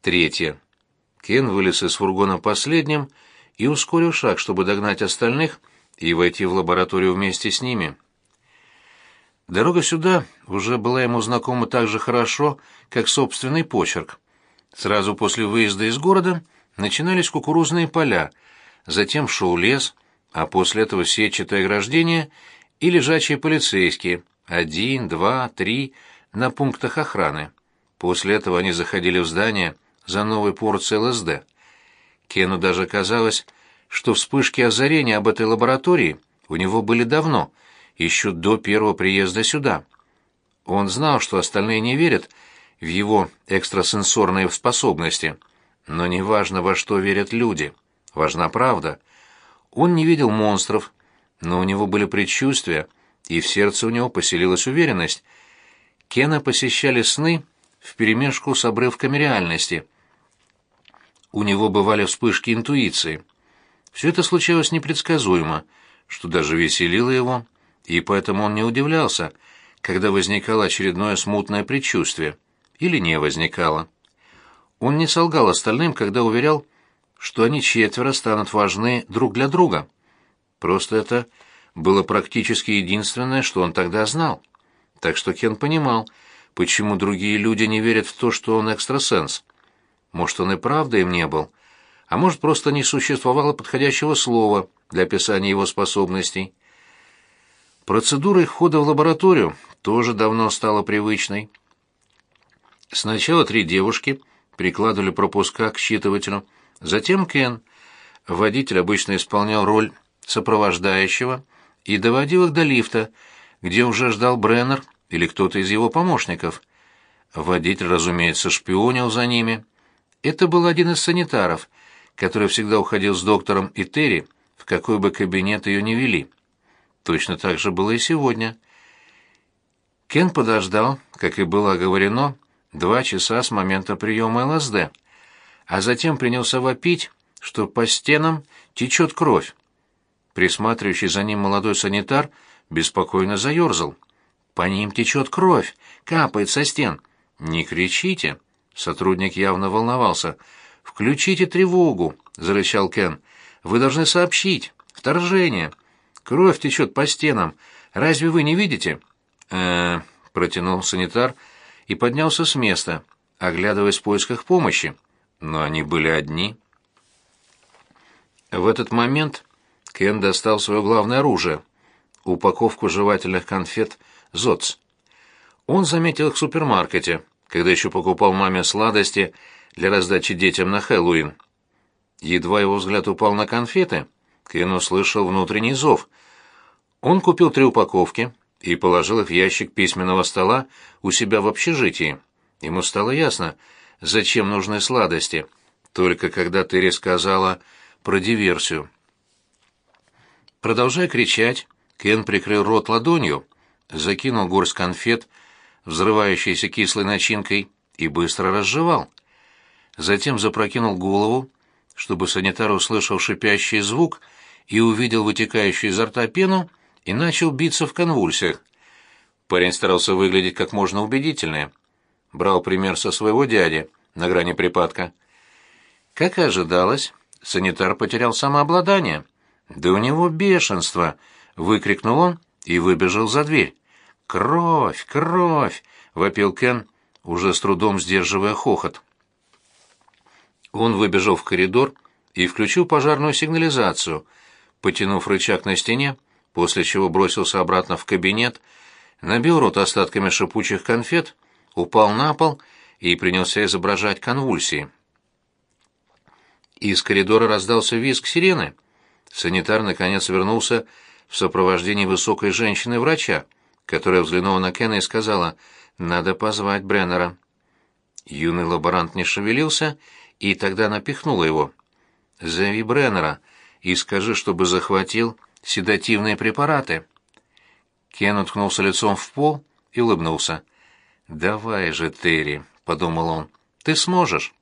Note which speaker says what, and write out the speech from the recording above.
Speaker 1: Третье. Кен вылез из фургона последним и ускорил шаг, чтобы догнать остальных и войти в лабораторию вместе с ними. Дорога сюда уже была ему знакома так же хорошо, как собственный почерк. Сразу после выезда из города начинались кукурузные поля, затем шел лес, а после этого сетчатое ограждение и лежачие полицейские, один, два, три, на пунктах охраны. После этого они заходили в здание за новой порцией ЛСД. Кену даже казалось, что вспышки озарения об этой лаборатории у него были давно, еще до первого приезда сюда. Он знал, что остальные не верят в его экстрасенсорные способности, но не важно, во что верят люди, важна правда. Он не видел монстров, но у него были предчувствия, и в сердце у него поселилась уверенность. Кена посещали сны вперемешку с обрывками реальности. У него бывали вспышки интуиции. Все это случалось непредсказуемо, что даже веселило его, и поэтому он не удивлялся, когда возникало очередное смутное предчувствие, или не возникало. Он не солгал остальным, когда уверял, что они четверо станут важны друг для друга. Просто это было практически единственное, что он тогда знал. Так что Кен понимал, почему другие люди не верят в то, что он экстрасенс. Может, он и правда им не был, а может, просто не существовало подходящего слова для описания его способностей. Процедура их входа в лабораторию тоже давно стала привычной. Сначала три девушки прикладывали пропуска к считывателю, затем Кен. Водитель обычно исполнял роль сопровождающего и доводил их до лифта, где уже ждал Бреннер или кто-то из его помощников. Водитель, разумеется, шпионил за ними. Это был один из санитаров, который всегда уходил с доктором и Терри, в какой бы кабинет ее ни вели. Точно так же было и сегодня. Кен подождал, как и было оговорено, два часа с момента приема ЛСД, а затем принялся вопить, что по стенам течет кровь. Присматривающий за ним молодой санитар беспокойно заерзал. «По ним течет кровь, капает со стен». «Не кричите!» Сотрудник явно волновался. «Включите тревогу!» — зарычал Кен. «Вы должны сообщить. Вторжение. Кровь течет по стенам. Разве вы не видите?» «Э-э...» протянул санитар и поднялся с места, оглядываясь в поисках помощи. Но они были одни. В этот момент Кен достал свое главное оружие — упаковку жевательных конфет «Зоц». Он заметил их в супермаркете, когда еще покупал маме сладости для раздачи детям на Хэллоуин. Едва его взгляд упал на конфеты, Кен услышал внутренний зов. Он купил три упаковки и положил их в ящик письменного стола у себя в общежитии. Ему стало ясно, зачем нужны сладости, только когда Терри сказала про диверсию. Продолжая кричать, Кен прикрыл рот ладонью, закинул горсть конфет, взрывающейся кислой начинкой, и быстро разжевал. Затем запрокинул голову, чтобы санитар услышал шипящий звук и увидел вытекающую изо рта пену, и начал биться в конвульсиях. Парень старался выглядеть как можно убедительнее. Брал пример со своего дяди на грани припадка. Как и ожидалось, санитар потерял самообладание — «Да у него бешенство!» — выкрикнул он и выбежал за дверь. «Кровь! Кровь!» — вопил Кен, уже с трудом сдерживая хохот. Он выбежал в коридор и включил пожарную сигнализацию, потянув рычаг на стене, после чего бросился обратно в кабинет, набил рот остатками шипучих конфет, упал на пол и принялся изображать конвульсии. Из коридора раздался визг сирены — Санитар наконец вернулся в сопровождении высокой женщины-врача, которая взглянула на Кена и сказала «Надо позвать Бреннера». Юный лаборант не шевелился, и тогда напихнула его. «Зови Бреннера и скажи, чтобы захватил седативные препараты». Кен уткнулся лицом в пол и улыбнулся. «Давай же, Терри», — подумал он, — «ты сможешь».